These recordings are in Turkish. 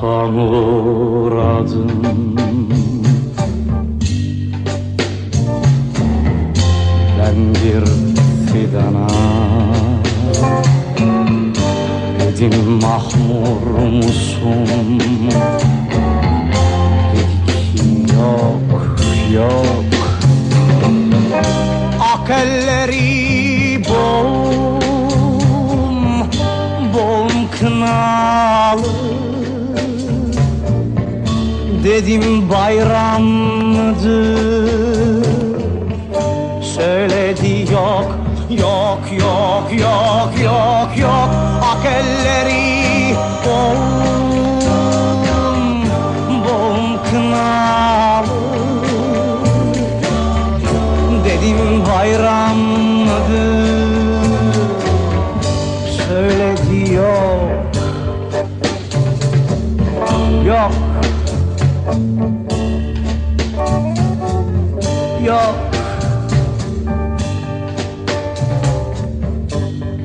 Sabahtan uğradım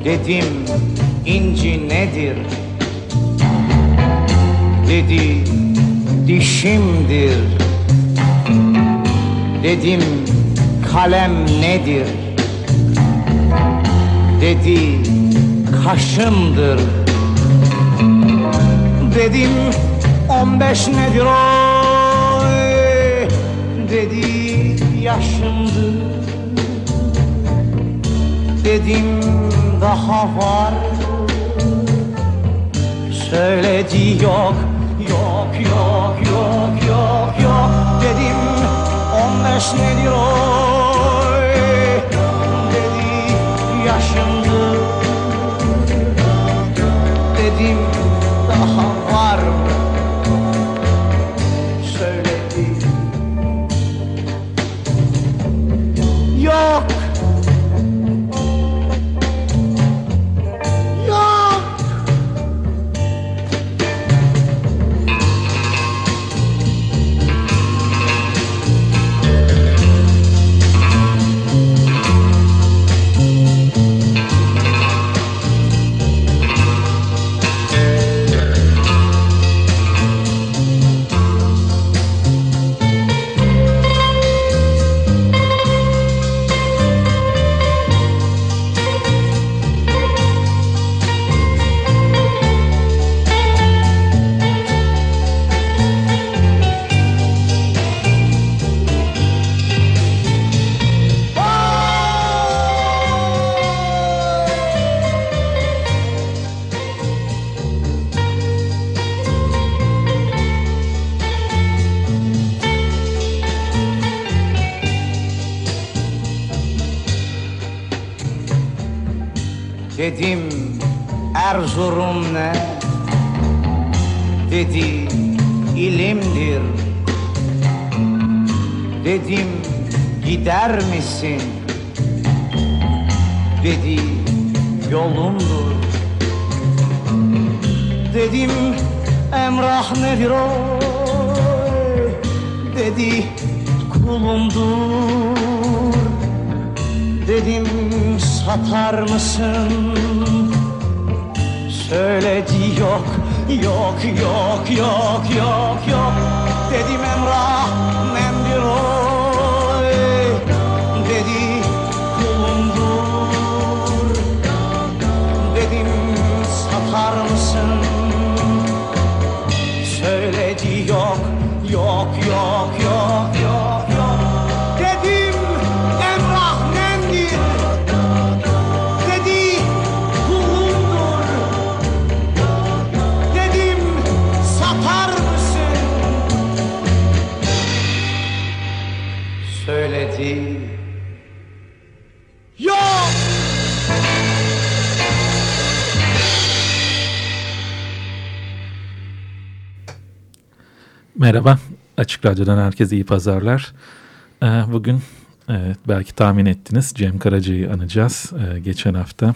Dedim inci nedir? Dedi dişimdir. Dedim kalem nedir? Dedi kaşımdır. Dedim on beş nedir oy? Dedi yaşımdır. Dedim daha var. Söyledi yok Yok yok yok yok yok. Dedim on beş nedir oy Dedim Erzurum ne? Dedi ilimdir. Dedim gider misin? Dedi yolumdur. Dedim emrah nedir o? Dedi kulumdur. Dedim satar mısın? Söyledi yok, yok, yok, yok, yok, yok Dedim Emrah Merhaba, Açık Radyo'dan herkese iyi pazarlar. Ee, bugün evet, belki tahmin ettiniz Cem Karaca'yı anacağız. Ee, geçen hafta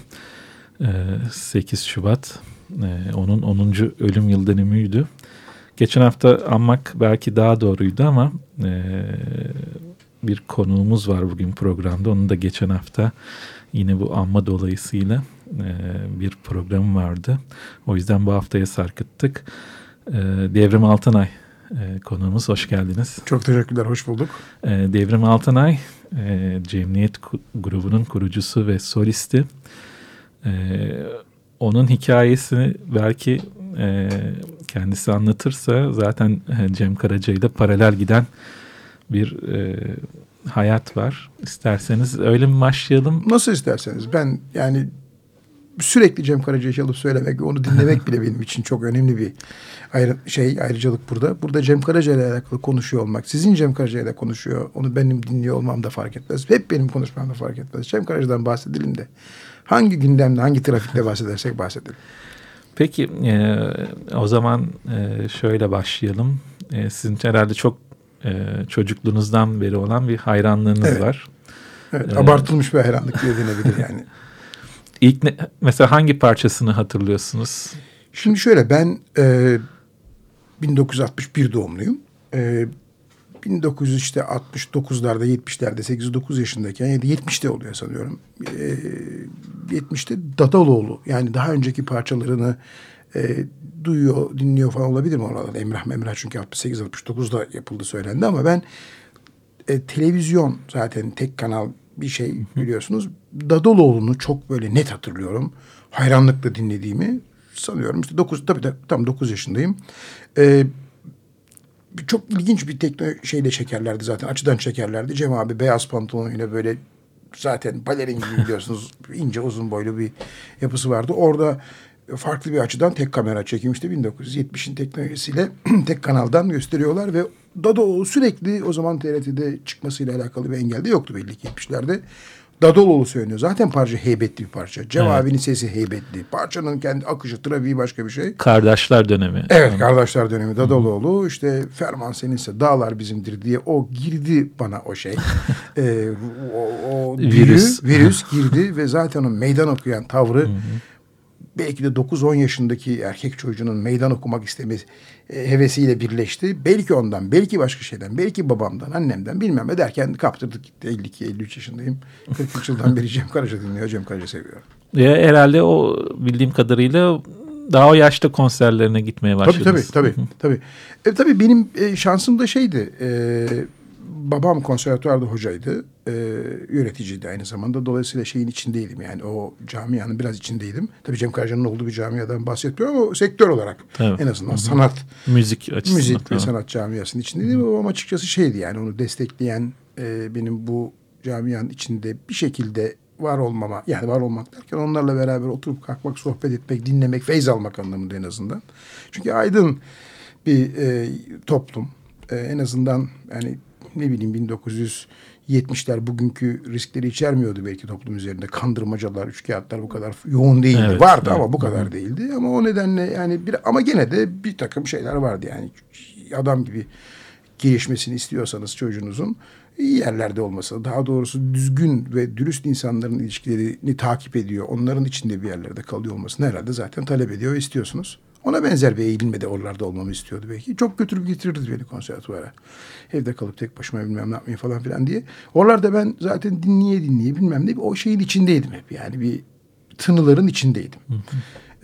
8 e, Şubat e, onun 10. ölüm yıl dönümüydü. Geçen hafta anmak belki daha doğruydu ama e, bir konuğumuz var bugün programda. Onu da geçen hafta yine bu anma dolayısıyla bir program vardı. O yüzden bu haftaya sarkıttık. Devrim Altanay e, konuğumuz. Hoş geldiniz. Çok teşekkürler, hoş bulduk. E, Devrim Altanay, e, Cemiyet grubunun kurucusu ve solisti. E, onun hikayesini belki e, kendisi anlatırsa zaten e, Cem Karaca ile paralel giden bir e, hayat var. İsterseniz öyle mi başlayalım? Nasıl isterseniz. Ben yani sürekli Cem Karaca'yı çalıp söylemek ve onu dinlemek bile benim için çok önemli bir ayrı, şey ayrıcalık burada. Burada Cem Karaca ile alakalı konuşuyor olmak, sizin Cem Karaca ile konuşuyor, onu benim dinliyor olmam da fark etmez. Hep benim konuşmam da fark etmez. Cem Karaca'dan bahsedelim de hangi gündemde, hangi trafikte bahsedersek bahsedelim. Peki e, o zaman e, şöyle başlayalım. E, sizin herhalde çok e, çocukluğunuzdan beri olan bir hayranlığınız evet. var. Evet, ee, abartılmış bir hayranlık diye denebilir yani. İlk ne, mesela hangi parçasını hatırlıyorsunuz? Şimdi şöyle ben e, 1961 doğumluyum. E, 1900 işte 69'larda 70'lerde 8-9 yaşındayken ya da 70'te oluyor sanıyorum. E, 70'te Dadaloğlu yani daha önceki parçalarını e, duyuyor, dinliyor falan olabilir mi oralar? Emrah Memrah çünkü 68-69'da yapıldı söylendi ama ben e, televizyon zaten tek kanal bir şey biliyorsunuz. Dadaloğlu'nu çok böyle net hatırlıyorum. Hayranlıkla dinlediğimi sanıyorum. İşte dokuz, tabii de, tam dokuz yaşındayım. Ee, çok ilginç bir tekno şeyle çekerlerdi zaten. Açıdan çekerlerdi. Cem abi beyaz pantolonuyla böyle zaten balerin gibi biliyorsunuz ince uzun boylu bir yapısı vardı. Orada farklı bir açıdan tek kamera çekilmişti. 1970'in teknolojisiyle tek kanaldan gösteriyorlar ve Dado sürekli o zaman TRT'de çıkmasıyla alakalı bir engel de yoktu belli ki 70'lerde. Dadoloğlu söylüyor. Zaten parça heybetli bir parça. Cem evet. sesi heybetli. Parçanın kendi akışı, trafiği başka bir şey. Kardeşler dönemi. Evet, kardeşler dönemi. Dadoloğlu işte Ferman seninse dağlar bizimdir diye o girdi bana o şey. ee, o, o virüs. Büyü, virüs girdi ve zaten o meydan okuyan tavrı belki de 9-10 yaşındaki erkek çocuğunun meydan okumak istemesi e, hevesiyle birleşti. Belki ondan, belki başka şeyden, belki babamdan, annemden bilmem ne derken kaptırdık gitti. 52-53 yaşındayım. 43 yıldan beri Cem Karaca dinliyor. Cem Karaca seviyorum. Ya, herhalde o bildiğim kadarıyla daha o yaşta konserlerine gitmeye başladınız. Tabii tabii. tabii, tabii. E, tabii benim e, şansım da şeydi. E, babam konservatuvarda hocaydı. E, yöneticiydi aynı zamanda. Dolayısıyla şeyin içindeydim yani o camianın biraz içindeydim. Tabii Cem Karaca'nın olduğu bir camiadan bahsetmiyorum ama sektör olarak evet. en azından Hı-hı. sanat. Müzik açısından. Müzik ve sanat camiasının içindeydim. Babam açıkçası şeydi yani onu destekleyen e, benim bu camianın içinde bir şekilde var olmama yani var olmak derken onlarla beraber oturup kalkmak, sohbet etmek, dinlemek, feyz almak anlamında en azından. Çünkü aydın bir e, toplum. E, en azından yani ne bileyim 1970'ler bugünkü riskleri içermiyordu belki toplum üzerinde. Kandırmacalar, üçkağıtlar bu kadar yoğun değildi. Evet, vardı evet. ama bu kadar değildi. Ama o nedenle yani bir ama gene de bir takım şeyler vardı yani. Adam gibi gelişmesini istiyorsanız çocuğunuzun iyi yerlerde olması, daha doğrusu düzgün ve dürüst insanların ilişkilerini takip ediyor. Onların içinde bir yerlerde kalıyor olmasını herhalde zaten talep ediyor istiyorsunuz. Ona benzer bir eğilimle de oralarda olmamı istiyordu belki. Çok götürüp getirirdi beni konservatuvara. Evde kalıp tek başıma bilmem ne yapmayı falan filan diye. Oralarda ben zaten dinleye dinleye bilmem ne o şeyin içindeydim hep. Yani bir tınıların içindeydim.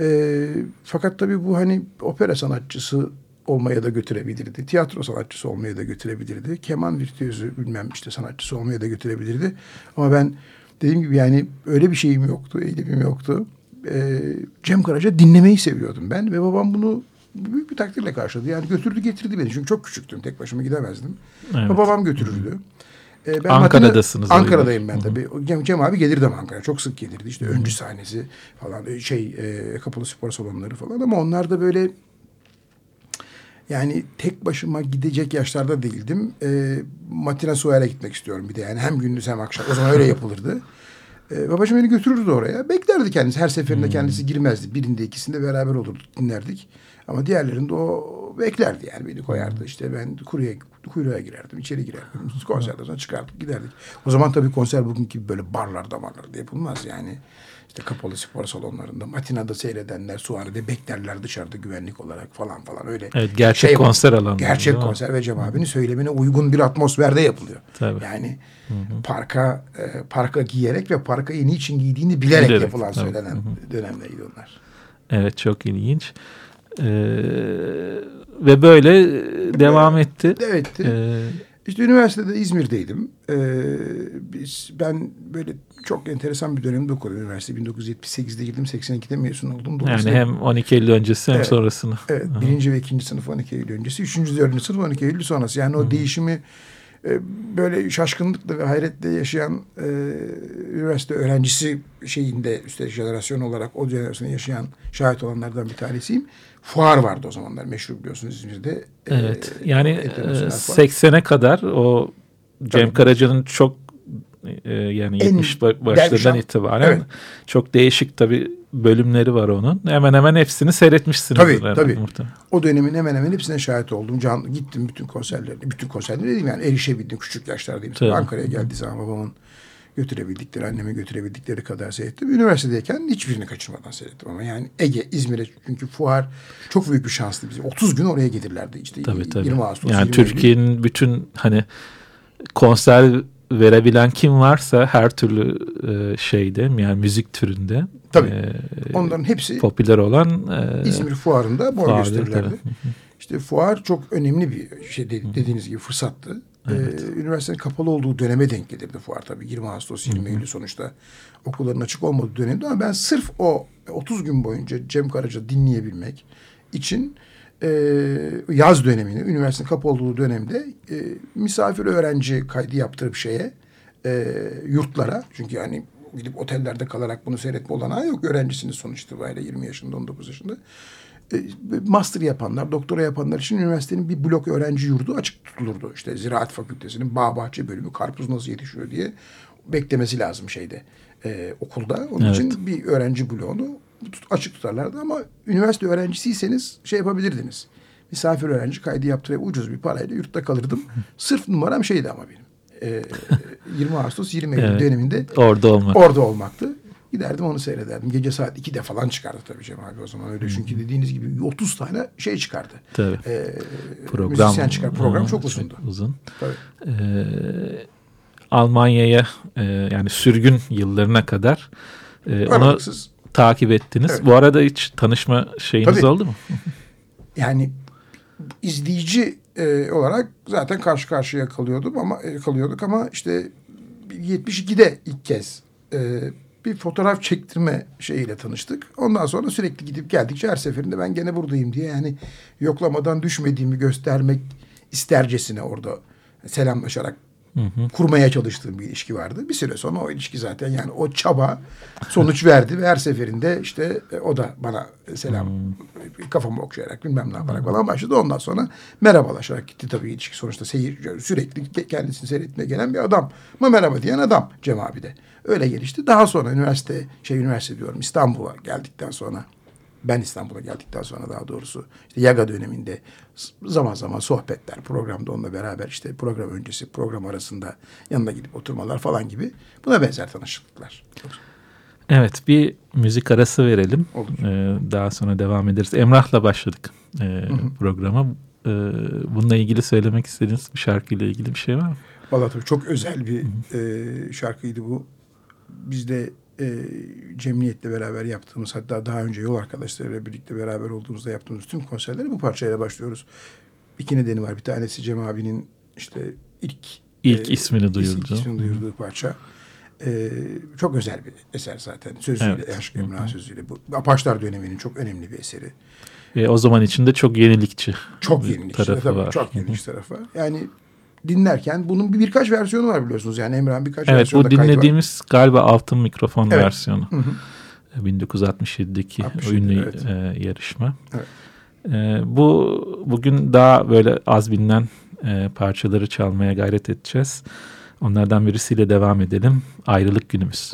E, fakat tabii bu hani opera sanatçısı olmaya da götürebilirdi. Tiyatro sanatçısı olmaya da götürebilirdi. Keman virtüözü bilmem işte sanatçısı olmaya da götürebilirdi. Ama ben dediğim gibi yani öyle bir şeyim yoktu, eğilimim yoktu e, Cem Karaca dinlemeyi seviyordum ben ve babam bunu büyük bir takdirle karşıladı. Yani götürdü getirdi beni çünkü çok küçüktüm tek başıma gidemezdim. Evet. Ve babam götürürdü. E, ben Ankara'dasınız. Ankara'dayım ben tabii. Cem, Cem abi gelirdi Ankara. Çok sık gelirdi. İşte Hı-hı. öncü sahnesi falan e, şey e, kapalı spor salonları falan ama onlar da böyle yani tek başıma gidecek yaşlarda değildim. E, Matina Suer'e gitmek istiyorum bir de yani hem gündüz hem akşam. O zaman öyle yapılırdı. E, babacığım beni götürürdü oraya. Beklerdi kendisi. Her seferinde hmm. kendisi girmezdi. Birinde ikisinde beraber olurdu dinlerdik. Ama diğerlerinde o beklerdi yani beni koyardı. İşte ben kuyruğa, kuyruğa girerdim, içeri girerdim. Konserden sonra çıkardık giderdik. O zaman tabii konser bugünkü gibi böyle barlarda barlarda yapılmaz yani. İşte kapalı spor salonlarında matinada seyredenler suarede beklerler dışarıda güvenlik olarak falan falan öyle. Evet, gerçek var. konser alanları, Gerçek konser ve Cem abinin söylemine uygun bir atmosferde yapılıyor. Tabii. Yani parka e, parka giyerek ve parkayı niçin giydiğini bilerek, Bilerek, yapılan tabii. söylenen dönemdeydi onlar. Evet çok ilginç. Ee, ve böyle devam etti. Evet. Ee, İşte üniversitede İzmir'deydim. Ee, biz, ben böyle çok enteresan bir dönemde okudum üniversite. 1978'de girdim, 82'de mezun oldum. yani hem 12 Eylül öncesi hem Evet. sonrasını. Evet, birinci ve ikinci sınıf 12 Eylül öncesi, üçüncü, dördüncü sınıf 12 Eylül sonrası. Yani o değişimi e, böyle şaşkınlıkla ve hayretle yaşayan e, üniversite öğrencisi şeyinde üstelik jenerasyon olarak o jenerasyonu yaşayan şahit olanlardan bir tanesiyim. Fuar vardı o zamanlar meşhur biliyorsunuz İzmir'de. E, Evet. Yani internasyonel e, fuar. 80'e kadar o Cem. Karaca'nın çok e, yani En 70 ba- başlarından itibaren Evet. çok değişik tabii bölümleri var onun. Hemen hemen hepsini seyretmişsiniz. Tabii, herhalde tabii. muhtemelen. O dönemin hemen hemen hepsine şahit oldum. Can, gittim bütün konserlerine. Bütün konserlerine dedim yani erişebildim küçük yaşlardayım. Tabii. Ankara'ya geldiği zaman babamın götürebildikleri, annemi götürebildikleri kadar seyrettim. Üniversitedeyken hiçbirini kaçırmadan seyrettim ama yani Ege, İzmir'e çünkü fuar çok büyük bir şanstı bize. 30 gün oraya gelirlerdi işte. Tabii tabii. 20 Ağustos, yani 20 Eylül. Türkiye'nin bütün hani konser verebilen kim varsa her türlü e, şeyde yani müzik türünde Tabii. e, Onların hepsi popüler olan e, İzmir fuarında boy tabii. İşte fuar çok önemli bir şey de- dediğiniz gibi fırsattı. Ee, üniversitenin kapalı olduğu döneme denk gelirdi fuar tabii. 20 Ağustos 20 Eylül sonuçta okulların açık olmadığı dönemde ama ben sırf o 30 gün boyunca Cem Karaca dinleyebilmek için e, yaz dönemini, üniversitenin kapalı olduğu dönemde e, misafir öğrenci kaydı yaptırıp şeye e, yurtlara çünkü yani gidip otellerde kalarak bunu seyretme olanağı yok. Öğrencisiniz sonuç itibariyle 20 yaşında 19 yaşında. E, master yapanlar, doktora yapanlar için üniversitenin bir blok öğrenci yurdu açık tutulurdu. İşte Ziraat Fakültesi'nin bağ bahçe bölümü karpuz nasıl yetişiyor diye beklemesi lazım şeyde e, okulda. Onun Evet. için bir öğrenci bloğunu açık tutarlardı ama üniversite öğrencisiyseniz şey yapabilirdiniz. Misafir öğrenci kaydı yaptırıp ucuz bir parayla yurtta kalırdım. Sırf numaram şeydi ama benim. E, 20 Ağustos 20 Eylül Evet. döneminde orada olmak. orada olmaktı. Giderdim onu seyrederdim. Gece saat 2'de falan çıkardı tabii Cem abi o zaman öyle. Çünkü dediğiniz gibi 30 tane şey çıkardı. Tabii. Ee, Program müzisyen çıkar. Program çok uzundu. uzun. Tabii. Ee, Almanya'ya e, yani sürgün yıllarına kadar e, Aralıksız. Takip ettiniz. Evet. Bu arada hiç tanışma şeyiniz Tabii. oldu mu? Yani izleyici e, olarak zaten karşı karşıya kalıyordum ama e, kalıyorduk ama işte 72'de ilk kez e, bir fotoğraf çektirme şeyiyle tanıştık. Ondan sonra sürekli gidip geldikçe her seferinde ben gene buradayım diye yani yoklamadan düşmediğimi göstermek istercesine orada selamlaşarak kurmaya çalıştığım bir ilişki vardı. Bir süre sonra o ilişki zaten yani o çaba sonuç verdi ve her seferinde işte e, o da bana selam kafamı okşayarak bilmem ne yaparak falan başladı. Ondan sonra merhabalaşarak gitti tabii ilişki sonuçta seyir sürekli kendisini seyretmeye gelen bir adam. Ama merhaba diyen adam Cem abi de. Öyle gelişti. Daha sonra üniversite şey üniversite diyorum İstanbul'a geldikten sonra ben İstanbul'a geldikten sonra daha doğrusu işte Yaga döneminde zaman zaman sohbetler programda onunla beraber işte program öncesi program arasında yanına gidip oturmalar falan gibi buna benzer tanışıklıklar. Evet bir müzik arası verelim. Olur. Ee, daha sonra devam ederiz. Emrah'la başladık e, programa. Ee, bununla ilgili söylemek istediğiniz bir şarkıyla ilgili bir şey var mı? Valla tabii çok özel bir e, şarkıydı bu. Biz de e, Cemniyet'le beraber yaptığımız hatta daha önce yol arkadaşlarıyla birlikte beraber olduğumuzda yaptığımız tüm konserlere bu parçayla başlıyoruz. İki nedeni var. Bir tanesi Cem abinin işte ilk İlk ismini is- duyurdu. ismini duyurduğu parça. E, çok özel bir eser zaten. Sözüyle, Evet. Aşk Emrah sözüyle. Bu Apaçlar döneminin çok önemli bir eseri. Ve o zaman içinde çok yenilikçi Çok yenilikçi. tarafı Tabii, var. Çok yenilikçi tarafı var. Yani dinlerken bunun bir birkaç versiyonu var biliyorsunuz. Yani Emrah'ın birkaç Evet versiyonu bu da kaydı var. dinlediğimiz galiba altın mikrofon Evet. versiyonu. 1967'deki 67, ünlü evet. e, yarışma. Evet. E, bu bugün daha böyle az bilinen e, parçaları çalmaya gayret edeceğiz. Onlardan birisiyle devam edelim. Ayrılık günümüz.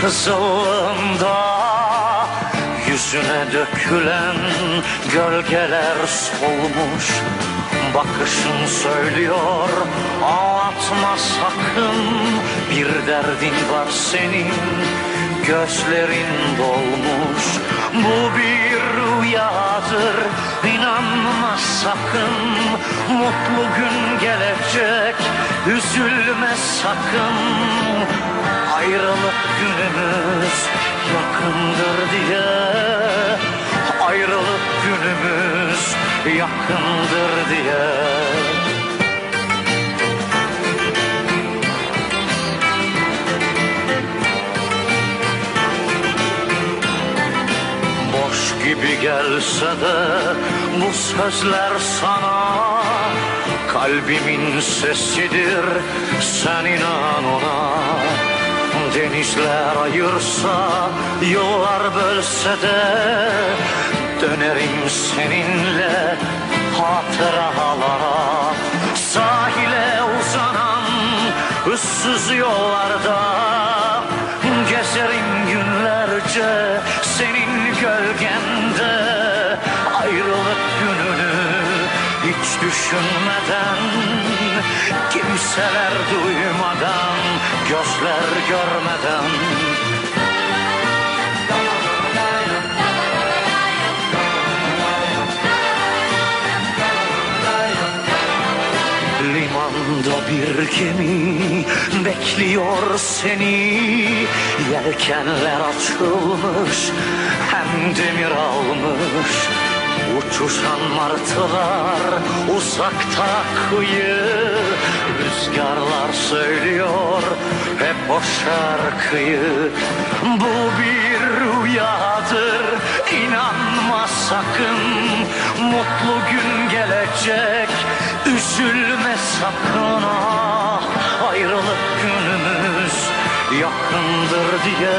Kızılında Yüzüne dökülen gölgeler solmuş Bakışın söylüyor anlatma sakın Bir derdin var senin gözlerin dolmuş. Bu bir rüyadır inanma sakın Mutlu gün gelecek üzülme sakın Ayrılık günümüz yakındır diye. Ayrılık günümüz yakındır diye. Boş gibi gelse de bu sözler sana Kalbimin sesidir sen inan ona. Denizler ayırsa yollar bölse de Dönerim seninle hatıralara. Sahile uzanan ıssız yollarda Gezerim günlerce düşünmeden Kimseler duymadan, gözler görmeden. Limanda bir gemi bekliyor seni. Yelkenler açılmış hem demir almış Uçuşan martılar uzakta kıyı Rüzgarlar söylüyor hep o şarkıyı. Bu bir rüyadır inanma sakın. Mutlu gün gelecek üzülme sakın. Ah Ayrılık günümüz yakındır diye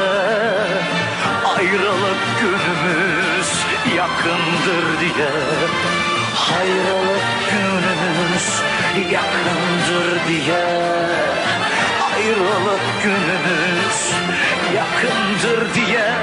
Ayrılık günümüz yakındır diye. Ayrılık günümüz yakındır diye. Ayrılık günümüz yakındır diye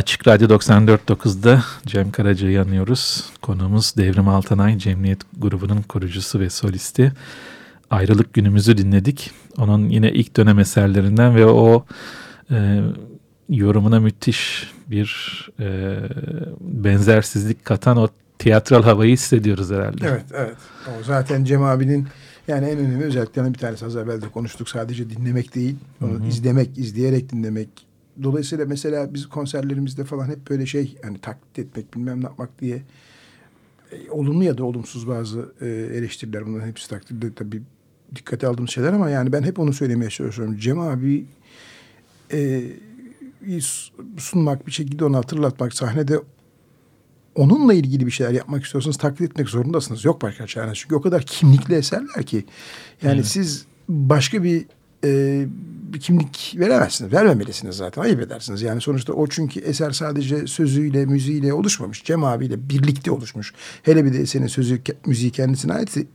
Açık Radyo 94.9'da Cem Karaca'yı anıyoruz. Konuğumuz Devrim Altanay, Cemiyet grubunun kurucusu ve solisti. Ayrılık günümüzü dinledik. Onun yine ilk dönem eserlerinden ve o e, yorumuna müthiş bir e, benzersizlik katan o tiyatral havayı hissediyoruz herhalde. Evet, evet. O zaten Cem abinin yani en önemli özelliklerinden bir tanesi az evvel de konuştuk. Sadece dinlemek değil, onu izlemek, izleyerek dinlemek. Dolayısıyla mesela biz konserlerimizde falan hep böyle şey hani taklit etmek, bilmem ne yapmak diye e, olumlu ya da olumsuz bazı e, eleştiriler bunların hepsi takdirde tabii dikkate aldığımız şeyler ama yani ben hep onu söylemeye çalışıyorum. Cem abi e, sunmak bir şekilde onu hatırlatmak sahnede onunla ilgili bir şeyler yapmak istiyorsanız taklit etmek zorundasınız. Yok başka çareniz. Çünkü o kadar kimlikli eserler ki. Yani Evet. siz başka bir, e, bir kimlik veremezsiniz. Vermemelisiniz zaten. Ayıp edersiniz. Yani sonuçta o çünkü eser sadece sözüyle, müziğiyle oluşmamış. Cem abiyle birlikte oluşmuş. Hele bir de eserin sözü, müziği kendisine aitse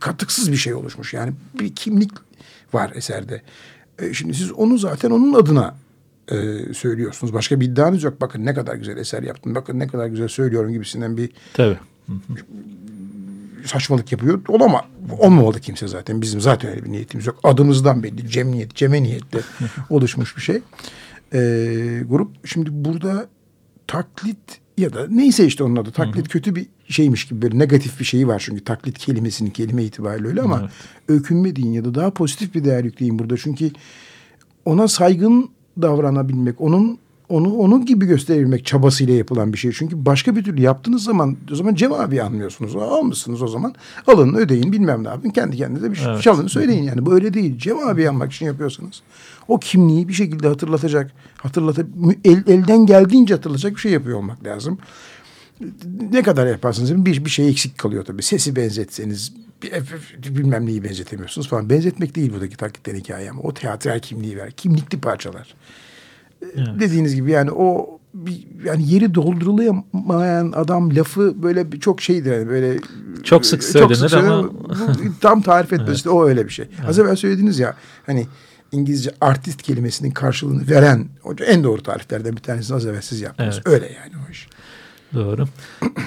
katıksız bir şey oluşmuş. Yani bir kimlik var eserde. E, şimdi siz onu zaten onun adına e, söylüyorsunuz. Başka bir iddianız yok. Bakın ne kadar güzel eser yaptım. Bakın ne kadar güzel söylüyorum gibisinden bir Tabii. Saçmalık yapıyor. Olama, olmamalı kimse zaten. Bizim zaten öyle bir niyetimiz yok. Adımızdan belli. Cemiyet, ceme niyetle oluşmuş bir şey. Ee, grup şimdi burada taklit ya da neyse işte onun adı. Taklit kötü bir şeymiş gibi böyle negatif bir şeyi var çünkü taklit kelimesinin kelime itibariyle öyle ama Evet. deyin ya da daha pozitif bir değer yükleyin burada. Çünkü ona saygın davranabilmek, onun onu onun gibi gösterebilmek çabasıyla yapılan bir şey. Çünkü başka bir türlü yaptığınız zaman o zaman Cem abi anlıyorsunuz. Almışsınız o zaman. Alın ödeyin bilmem ne yapın. Kendi kendinize bir Evet. çalın söyleyin yani. Bu öyle değil. Cem abi yanmak için yapıyorsanız o kimliği bir şekilde hatırlatacak, hatırlata el, elden geldiğince hatırlatacak bir şey yapıyor olmak lazım. Ne kadar yaparsanız yapın bir, bir şey eksik kalıyor tabii. Sesi benzetseniz, bilmem neyi benzetemiyorsunuz falan. Benzetmek değil buradaki takipten hikaye ama o teatral kimliği ver. Kimlikli parçalar. Evet. Dediğiniz gibi yani o bir, yani yeri doldurulamayan adam lafı böyle bir- çok şeydir yani böyle Çok sık e, söylenir söylenir. ama- Bu tam tarif etmesi işte o öyle bir şey. Az evvel söylediniz ya hani İngilizce artist kelimesinin karşılığını veren en doğru tariflerden bir tanesini az evvel siz yaptınız. Evet. Öyle yani o iş. Doğru.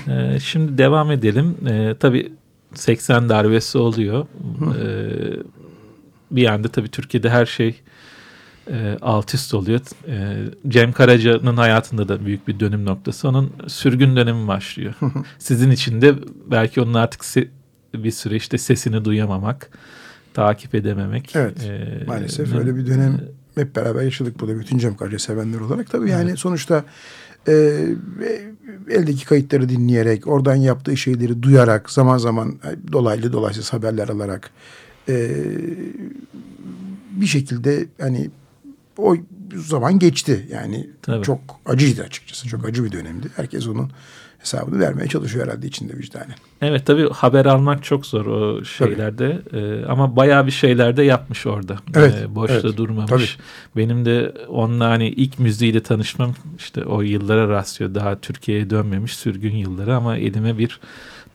Ee, şimdi devam edelim. Ee, tabii 80 darbesi oluyor. Ee, bir yanda tabii Türkiye'de her şey e, alt üst oluyor. Ee, Cem Karaca'nın hayatında da büyük bir dönüm noktası. Onun sürgün dönemi başlıyor. Sizin için de belki onun artık se- bir süre işte sesini duyamamak, takip edememek. Evet, Ee, Maalesef öyle bir dönem hep beraber yaşadık burada bütün Cem Karaca sevenler olarak. Tabii yani sonuçta e, e, eldeki kayıtları dinleyerek, oradan yaptığı şeyleri duyarak, zaman zaman e, dolaylı dolaysız haberler alarak e, bir şekilde hani o zaman geçti. Yani Tabii. çok acıydı açıkçası. Çok acı bir dönemdi. Herkes onun hesabını vermeye çalışıyor herhalde içinde vicdanen. Evet tabii haber almak çok zor o şeylerde Ee, ama bayağı bir şeyler de yapmış orada. Evet, Ee, boşta evet, durmamış. tabii. Benim de onunla hani ilk müziğiyle tanışmam işte o yıllara rastlıyor. Daha Türkiye'ye dönmemiş sürgün yılları ama elime bir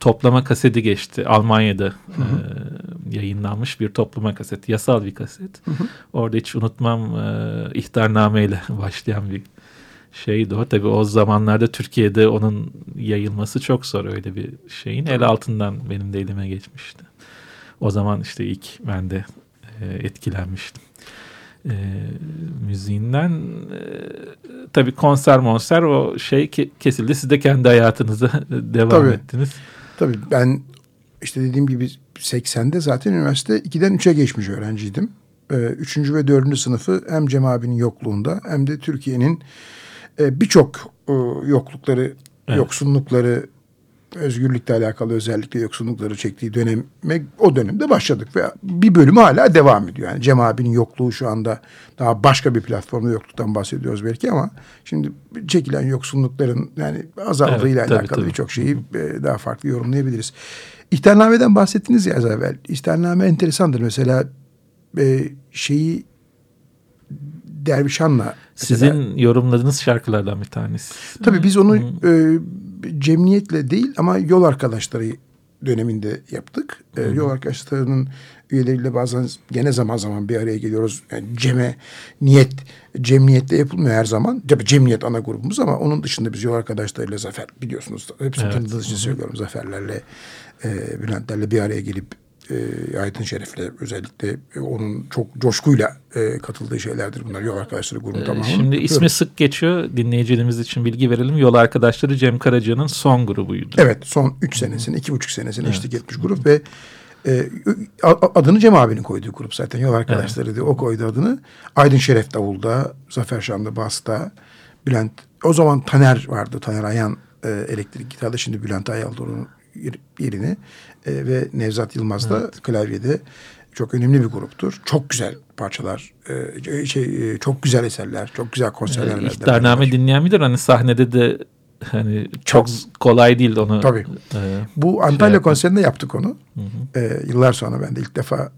toplama kaseti geçti. Almanya'da e, yayınlanmış bir toplama kaset. Yasal bir kaset. Orada hiç unutmam e, ihtarnameyle başlayan bir şeydi o. Tabii o zamanlarda Türkiye'de onun yayılması çok zor öyle bir şeyin. El altından benim de elime geçmişti. O zaman işte ilk ben de e, etkilenmiştim. E, müziğinden e, tabii konser monser o şey ke- kesildi. Siz de kendi hayatınıza devam Tabii. ettiniz. Tabii ben işte dediğim gibi 80'de zaten üniversite 2'den 3'e geçmiş öğrenciydim. Ee, üçüncü ve dördüncü sınıfı hem Cem abinin yokluğunda hem de Türkiye'nin e, birçok e, yoklukları, Evet. yoksunlukları, özgürlükle alakalı özellikle yoksunlukları çektiği döneme o dönemde başladık ve bir bölümü hala devam ediyor. Yani Cem abinin yokluğu şu anda daha başka bir platformda yokluktan bahsediyoruz belki ama şimdi çekilen yoksunlukların yani azaldığıyla Evet, tabii, alakalı birçok şeyi e, daha farklı yorumlayabiliriz. İhtarname'den bahsettiniz ya az evvel. İhtarname enteresandır. Mesela e, şeyi Dervişan'la mesela- Sizin yorumladığınız şarkılardan bir tanesi. Tabii biz onu e, cemniyetle değil ama yol arkadaşları döneminde yaptık. E, yol arkadaşlarının üyeleriyle bazen gene zaman zaman bir araya geliyoruz. Yani ceme, niyet, cemniyetle yapılmıyor her zaman. Tabii cemniyet ana grubumuz ama onun dışında biz yol arkadaşlarıyla Zafer biliyorsunuz. Hepsini Evet. tanıdığınız için söylüyorum. Zaferlerle, e, Bülentlerle bir araya gelip e, Aydın Şeref'le özellikle e, onun çok coşkuyla e, katıldığı şeylerdir bunlar. Yol arkadaşları grubunun Ee, tamamı. Şimdi ismi sık geçiyor. Dinleyicilerimiz için bilgi verelim. Yol arkadaşları Cem Karaca'nın son grubuydu. Evet son üç senesini, iki buçuk senesini eşlik etmiş grup ve e, adını Cem abinin koyduğu grup zaten. Yol arkadaşları diye o koydu adını. Aydın Şeref Davul'da, Zafer Şanlı Bas'ta, Bülent. O zaman Taner vardı. Taner Ayan e, elektrik gitarda. Şimdi Bülent Ay aldı onun yer- yerini. E, ve Nevzat Yılmaz da klavyede. Çok önemli bir gruptur. Çok güzel parçalar, e, şey, e, çok güzel eserler, çok güzel konserler verdiler. İhtarname dinleyen bilir. Hani sahnede de hani çok kolay değil onu. Tabii. e, Bu Antalya yapma. konserinde yaptık onu. Ee, yıllar sonra ben de ilk defa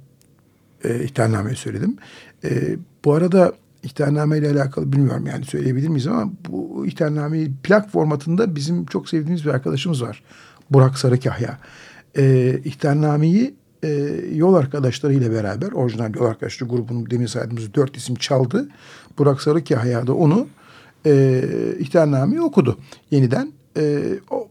e, ihtarnameyi söyledim. Ee, bu arada ihtarname ile alakalı bilmiyorum yani söyleyebilir miyiz ama bu ihtarnameyi plak formatında bizim çok sevdiğimiz bir arkadaşımız var. Burak Sarıkahya. Ee, ihtarnameyi e, yol arkadaşlarıyla beraber orijinal yol arkadaşları grubunun demin saydığımız dört isim çaldı. Burak Sarıkahya da onu e, ihtarnameyi okudu yeniden. E, o,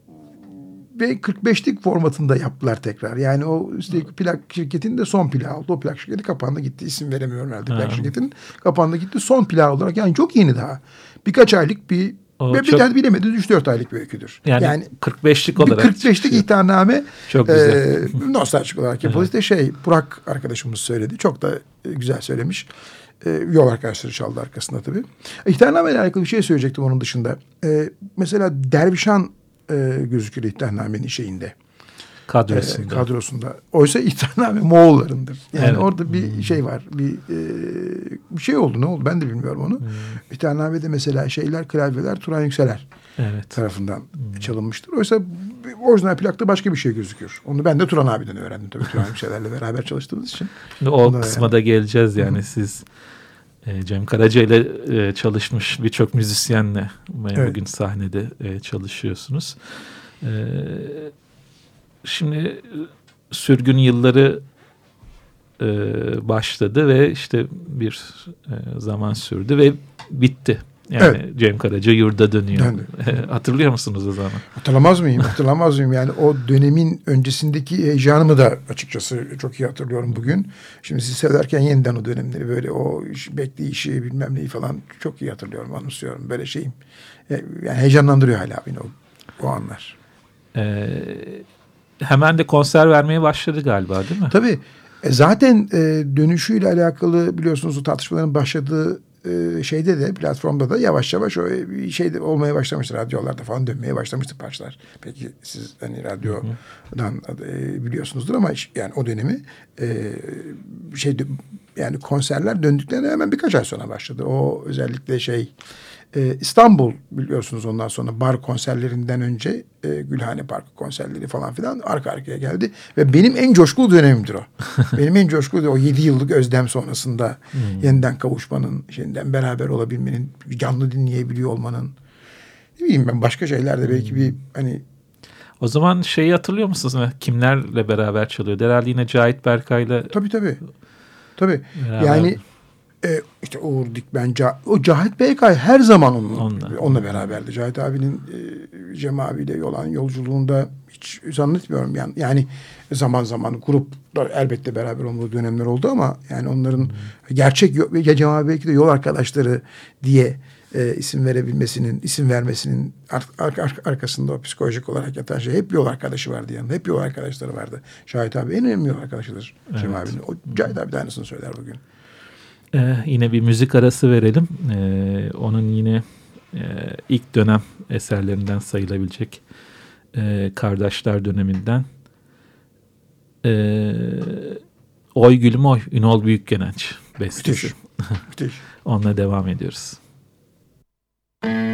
ve 45'lik formatında yaptılar tekrar. Yani o üstelik plak şirketinin de son plağı oldu. O plak şirketi kapandı gitti. İsim veremiyorum herhalde plak şirketinin. Kapandı gitti. Son plağı olarak yani çok yeni daha. Birkaç aylık bir O ve bir çok- tane bilemedi 3-4 aylık bir öyküdür. Yani, Yani, 45'lik bir olarak. 45'lik çıkıyor. ihtarname Çok e, güzel. nostaljik olarak yapıldı. İşte şey Burak arkadaşımız söyledi. Çok da e, güzel söylemiş. E, yol arkadaşları çaldı arkasında tabii. İhtarname ile alakalı bir şey söyleyecektim onun dışında. E, mesela Dervişan e, gözükür ihtarnamenin şeyinde. E, kadrosunda. kadrosunda. Oysa ihtarname Moğollarındır. Yani Evet. orada bir şey var. Bir, e, bir şey oldu. Ne oldu? Ben de bilmiyorum onu. İhtarnamede mesela şeyler, klavyeler Turan Yükseler evet. tarafından çalınmıştır. Oysa orijinal plakta başka bir şey gözüküyor. Onu ben de Turan abiden öğrendim tabii. Turan şeylerle beraber çalıştığımız için. Şimdi o Ona kısma da geleceğiz yani siz e, Cem Karaca ile e, çalışmış birçok müzisyenle Evet. bugün sahnede e, çalışıyorsunuz. Şimdi e, sürgün yılları e, başladı ve işte bir e, zaman sürdü ve bitti. Yani Cem Karaca yurda dönüyor. Döndü. Hatırlıyor musunuz o zaman? Hatırlamaz mıyım? Hatırlamaz mıyım? Yani o dönemin öncesindeki heyecanımı da açıkçası çok iyi hatırlıyorum bugün. Şimdi sizi severken yeniden o dönemleri böyle o iş, bekleyişi bilmem neyi falan çok iyi hatırlıyorum, anımsıyorum. Böyle şeyim. E, Yani heyecanlandırıyor hala beni o, o anlar. E, hemen de konser vermeye başladı galiba değil mi? Tabii e, zaten e, dönüşüyle alakalı biliyorsunuz o tartışmaların başladığı e, şeyde de platformda da yavaş yavaş o e, şey de olmaya başlamıştı. Radyolarda falan dönmeye başlamıştı parçalar. Peki siz hani radyodan e, biliyorsunuzdur ama yani o dönemi e, şey yani konserler döndüklerine hemen birkaç ay sonra başladı. O özellikle şey e, İstanbul biliyorsunuz ondan sonra bar konserlerinden önce e, Gülhane Parkı konserleri falan filan arka arkaya geldi. Ve benim en coşkulu dönemimdir o. benim en coşkulu o 7 yıllık özlem sonrasında yeniden kavuşmanın, yeniden beraber olabilmenin, canlı dinleyebiliyor olmanın. Ne bileyim ben başka şeylerde belki bir hani O zaman şeyi hatırlıyor musunuz? Kimlerle beraber çalıyordu? Herhalde yine Cahit Berkay'la tabii tabii. Tabii. Beraber. Yani e, işte Uğur Dikmen, Ca- o Cahit Beykay her zaman onunla, Onunla. onunla, beraberdi. Cahit abinin e, Cem abiyle olan yolculuğunda hiç zannetmiyorum. Yani, yani zaman zaman gruplar elbette beraber olduğu dönemler oldu ama yani onların gerçek yo- ve Cem abi belki de yol arkadaşları diye e, isim verebilmesinin, isim vermesinin ar- ar- ar- arkasında o psikolojik olarak yatan şey hep yol arkadaşı vardı yanında. Hep yol arkadaşları vardı. Şahit abi en önemli yol arkadaşıdır Cem abinin. O, Cahit abi de aynısını söyler bugün. Ee, yine bir müzik arası verelim. Ee, onun yine e, ilk dönem eserlerinden sayılabilecek e, Kardeşler döneminden. Ee, Oy Gülüm Oy, Ünal Büyükgenenç bestesi. Müthiş. Müthiş. Onunla devam ediyoruz. Kürkte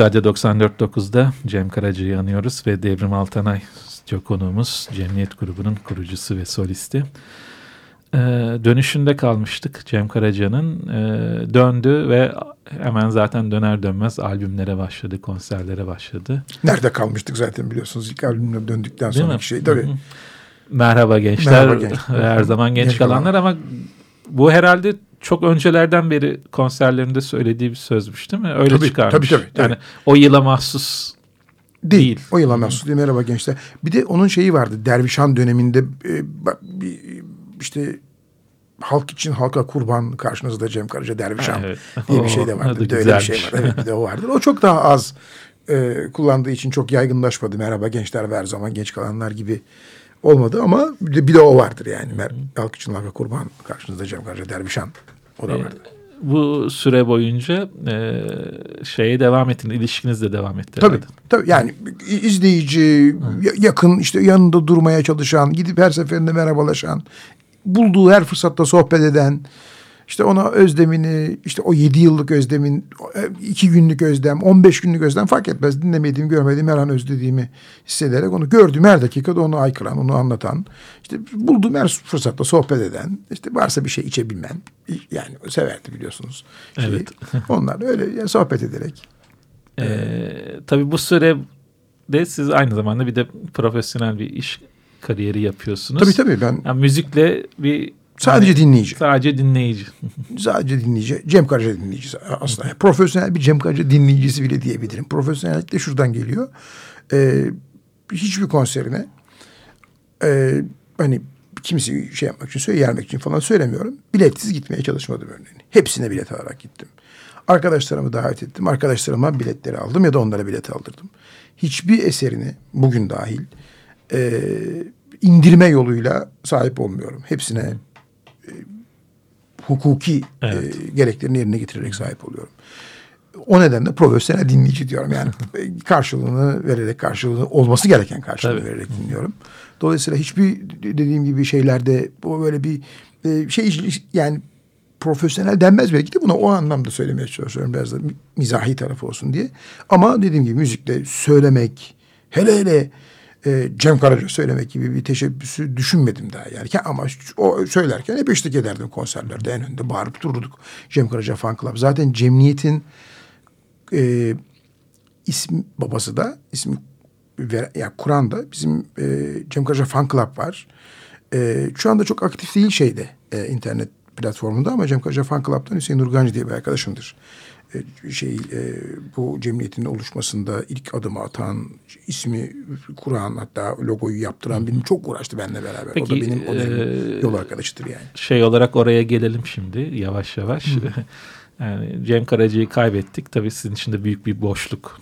Radyo 94.9'da Cem Karaca'yı anıyoruz ve Devrim Altanay stüdyo konuğumuz Cemiyet grubunun kurucusu ve solisti. Ee, dönüşünde kalmıştık Cem Karaca'nın. Ee, döndü ve hemen zaten döner dönmez albümlere başladı, konserlere başladı. Nerede kalmıştık zaten biliyorsunuz ilk albümle döndükten Değil sonraki mi? şey. Tabii. Merhaba gençler. Merhaba gençler. Her zaman genç, Genç kalanlar ama bu herhalde çok öncelerden beri konserlerinde söylediği bir sözmüş değil mi? Öyle Tabii, çıkarmış. tabii, tabii, tabii. Yani o yıla mahsus Değil. Değil. O yıla mahsus değil. Merhaba gençler. Bir de onun şeyi vardı. Dervişhan döneminde e, işte halk için halka kurban karşınızda Cem Karaca Dervişhan Evet. diye bir şey de vardı. Bir de öyle bir şey var. Evet bir de o vardır. O çok daha az e, kullandığı için çok yaygınlaşmadı. Merhaba gençler ve her zaman genç kalanlar gibi olmadı ama bir de, o vardır yani. Mer halk için halka kurban karşınızda Cem Karaca Dervişhan. O da e, vardı. bu süre boyunca e, şeye devam ettin. ilişkiniz de devam etti. Tabii, herhalde. tabii yani izleyici, ya- yakın işte yanında durmaya çalışan, gidip her seferinde merhabalaşan, bulduğu her fırsatta sohbet eden, işte ona özlemini, işte o yedi yıllık özlemin, e, iki günlük özlem, on beş günlük özlem fark etmez. Dinlemediğim, görmediğim her an özlediğimi hissederek onu gördüğüm her dakikada onu aykıran, onu anlatan, işte bulduğum her fırsatta sohbet eden, işte varsa bir şey içebilmem. Yani severdi biliyorsunuz. şeyi. Evet. Onlar öyle yani sohbet ederek. Ee, tabii bu sürede siz aynı zamanda bir de profesyonel bir iş kariyeri yapıyorsunuz. Tabii tabii ben Yani müzikle bir Sadece hani dinleyici. Sadece dinleyici. Sadece dinleyici. Cem Karaca dinleyicisi aslında. Profesyonel bir Cem Karaca dinleyicisi bile diyebilirim. Profesyonellik de şuradan geliyor. Ee, hiçbir konserine e, hani kimisi şey yapmak için, yermek için falan söylemiyorum. Biletsiz gitmeye çalışmadım örneğin. Hepsine bilet alarak gittim. Arkadaşlarımı davet ettim. Arkadaşlarıma biletleri aldım ya da onlara bilet aldırdım. Hiçbir eserini bugün dahil e, indirme yoluyla sahip olmuyorum. Hepsine hukuki Evet. e, gereklerini yerine getirerek sahip oluyorum. O nedenle profesyonel dinleyici diyorum. Yani e, karşılığını vererek karşılığını olması gereken karşılığını Tabii. vererek dinliyorum. Dolayısıyla hiçbir dediğim gibi şeylerde bu böyle bir e, şey yani profesyonel denmez belki de buna o anlamda söylemeye çalışıyorum biraz da mizahi tarafı olsun diye. Ama dediğim gibi müzikle söylemek hele hele e, Cem Karaca söylemek gibi bir teşebbüsü düşünmedim daha yani. Ke- Ama o söylerken hep eşlik ederdim konserlerde en önde bağırıp durduk. Cem Karaca Fan Club. Zaten Cemniyet'in e, ismi babası da ismi ya Kur'an'da bizim e, Cem Karaca Fan Club var. E, şu anda çok aktif değil şeyde e, internet platformunda ama Cem Karaca Fan Club'dan Hüseyin Urgancı diye bir arkadaşımdır. E, şey e, bu cemiyetin oluşmasında ilk adımı atan ismi Kur'an hatta logoyu yaptıran benim çok uğraştı benimle beraber. o da Peki, benim o e, yol arkadaşıdır yani. Şey olarak oraya gelelim şimdi yavaş yavaş. yani Cem Karaca'yı kaybettik. Tabii sizin için de büyük bir boşluk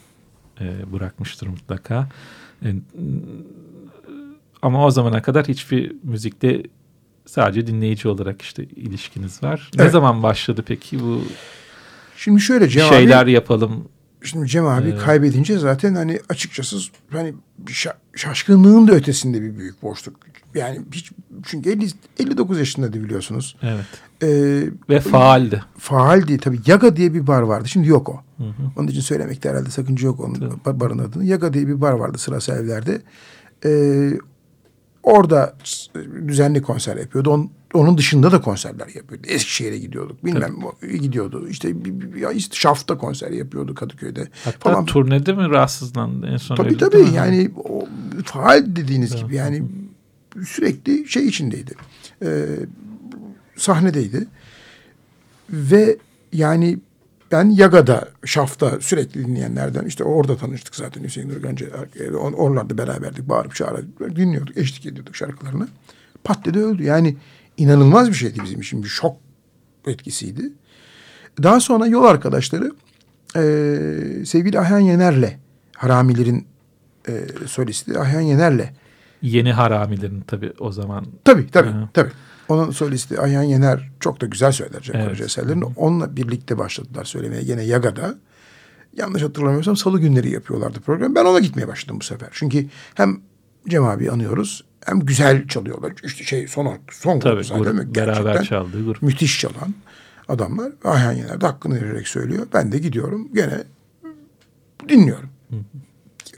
e, bırakmıştır mutlaka. E, ama o zamana kadar hiçbir müzikte sadece dinleyici olarak işte ilişkiniz var. Ne Evet. zaman başladı peki bu Şimdi şöyle Cem şeyler abi, yapalım? Şimdi Cem abi Evet. kaybedince zaten hani açıkçası hani şaşkınlığın da ötesinde bir büyük boşluk. Yani hiç çünkü 50, 59 yaşındaydı biliyorsunuz. Evet. Ee, Ve faaldi. faaldi tabii. Yaga diye bir bar vardı. Şimdi yok o. Onun için söylemekte herhalde sakınca yok onun ba- barın adını. Yaga diye bir bar vardı sırası evlerde. Ee, orada düzenli konser yapıyordu. On- onun dışında da konserler yapıyordu. Eskişehir'e gidiyorduk. Bilmem o- gidiyordu. İşte, bir, bir, ya işte Şaf'ta konser yapıyordu Kadıköy'de. Hatta falan. turnede mi rahatsızlandı en son? Tabii öyle tabii yani o, faal dediğiniz gibi yani sürekli şey içindeydi. Ee, sahnedeydi. Ve yani ben Yaga'da, Şaf'ta sürekli dinleyenlerden işte orada tanıştık zaten Hüseyin Urgancı. On- Oralarda beraberdik, bağırıp çağırdık, dinliyorduk, eşlik ediyorduk şarkılarına. Pat dedi öldü. Yani inanılmaz bir şeydi bizim için. Bir şok etkisiydi. Daha sonra yol arkadaşları eee, sevgili Ayhan Yener'le Haramilerin eee solisti Ayhan Yener'le Yeni haramilerin tabii o zaman. Tabii tabii Hı. tabii. Onun solisti Ayhan Yener çok da güzel söyler Cem Evet. Karaca eserlerini. Onunla birlikte başladılar söylemeye. Gene Yaga'da. Yanlış hatırlamıyorsam salı günleri yapıyorlardı program. Ben ona gitmeye başladım bu sefer. Çünkü hem Cem abi anıyoruz hem güzel çalıyorlar. İşte şey son son Tabii grup zaten grup, beraber çaldığı grup. müthiş çalan adamlar. Ayhan Yener de hakkını vererek söylüyor. Ben de gidiyorum. Gene dinliyorum.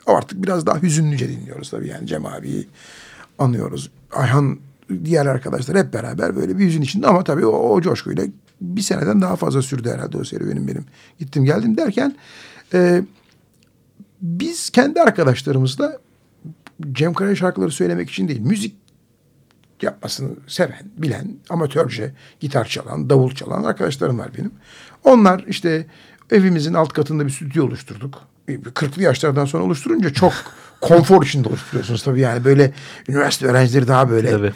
Artık biraz daha hüzünlüce dinliyoruz tabii yani Cem abiyi anıyoruz. Ayhan diğer arkadaşlar hep beraber böyle bir hüzün içinde ama tabii o, o coşkuyla bir seneden daha fazla sürdü herhalde o serüvenim benim. Gittim geldim derken e, biz kendi arkadaşlarımızla Cem Karaca şarkıları söylemek için değil, müzik yapmasını seven, bilen, amatörce gitar çalan, davul çalan arkadaşlarım var benim. Onlar işte evimizin alt katında bir stüdyo oluşturduk. 40'lı yaşlardan sonra oluşturunca çok konfor içinde oluşturuyorsunuz tabii yani böyle üniversite öğrencileri daha böyle Tabii.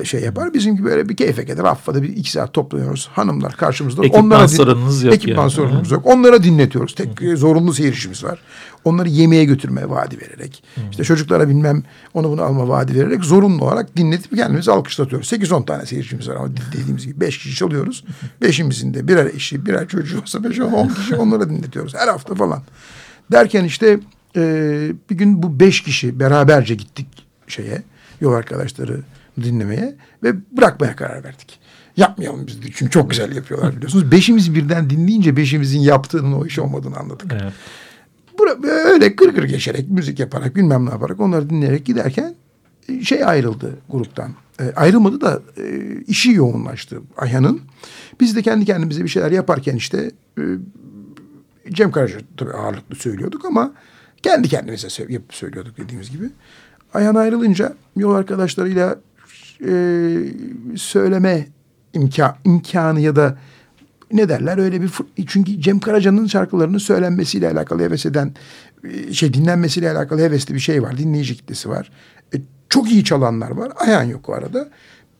e, şey yapar. Bizimki böyle bir keyfe kadar affada bir iki saat toplanıyoruz. Hanımlar karşımızda. Ekipman Onlara sorununuz yok Ekipman yani. sorunumuz yok. Onlara dinletiyoruz. Tek e, zorunlu seyir işimiz var. Onları yemeğe götürme vaadi vererek. işte çocuklara bilmem onu bunu alma vaadi vererek zorunlu olarak dinletip kendimizi alkışlatıyoruz. 8-10 tane seyircimiz var ama dediğimiz gibi 5 kişi çalıyoruz. Beşimizin de birer eşi, birer çocuğu olsa 5 10 kişi onlara dinletiyoruz. Her hafta falan. Derken işte e, bir gün bu beş kişi beraberce gittik şeye yol arkadaşları dinlemeye ve bırakmaya karar verdik. Yapmayalım biz de çünkü çok güzel yapıyorlar biliyorsunuz. Beşimiz birden dinleyince beşimizin yaptığının o iş olmadığını anladık. Evet. Bura, öyle gır gır geçerek müzik yaparak bilmem ne yaparak onları dinleyerek giderken e, şey ayrıldı gruptan. E, ayrılmadı da e, işi yoğunlaştı Ayhan'ın. Biz de kendi kendimize bir şeyler yaparken işte e, Cem Karaca tabii ağırlıklı söylüyorduk ama kendi kendimize yapıp söylüyorduk dediğimiz gibi. Ayhan ayrılınca yol arkadaşlarıyla e, söyleme imka, imkanı ya da ne derler öyle bir çünkü Cem Karaca'nın şarkılarının söylenmesiyle alakalı heves eden şey dinlenmesiyle alakalı hevesli bir şey var. Dinleyici kitlesi var. E, çok iyi çalanlar var. Ayhan yok o arada.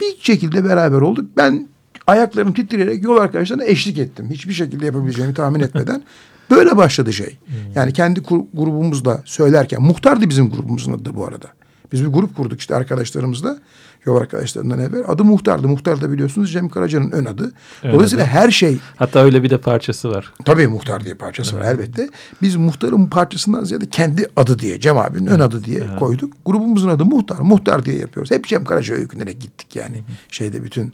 Bir şekilde beraber olduk. Ben ayaklarım titreyerek yol arkadaşlarına eşlik ettim. Hiçbir şekilde yapabileceğimi tahmin etmeden. Böyle başladı şey. Yani kendi grubumuzla söylerken. Muhtardı bizim grubumuzun adı bu arada. Biz bir grup kurduk işte arkadaşlarımızla. Yol arkadaşlarından evvel. Adı Muhtar'dı. Muhtar da biliyorsunuz Cem Karaca'nın ön adı. Ön Dolayısıyla her şey Hatta öyle bir de parçası var. Tabii muhtar diye parçası var elbette. Biz muhtarın parçasından ziyade kendi adı diye Cem abinin ön adı diye koyduk. Grubumuzun adı muhtar. Muhtar diye yapıyoruz. Hep Cem Karaca öykünerek gittik yani. Şeyde bütün.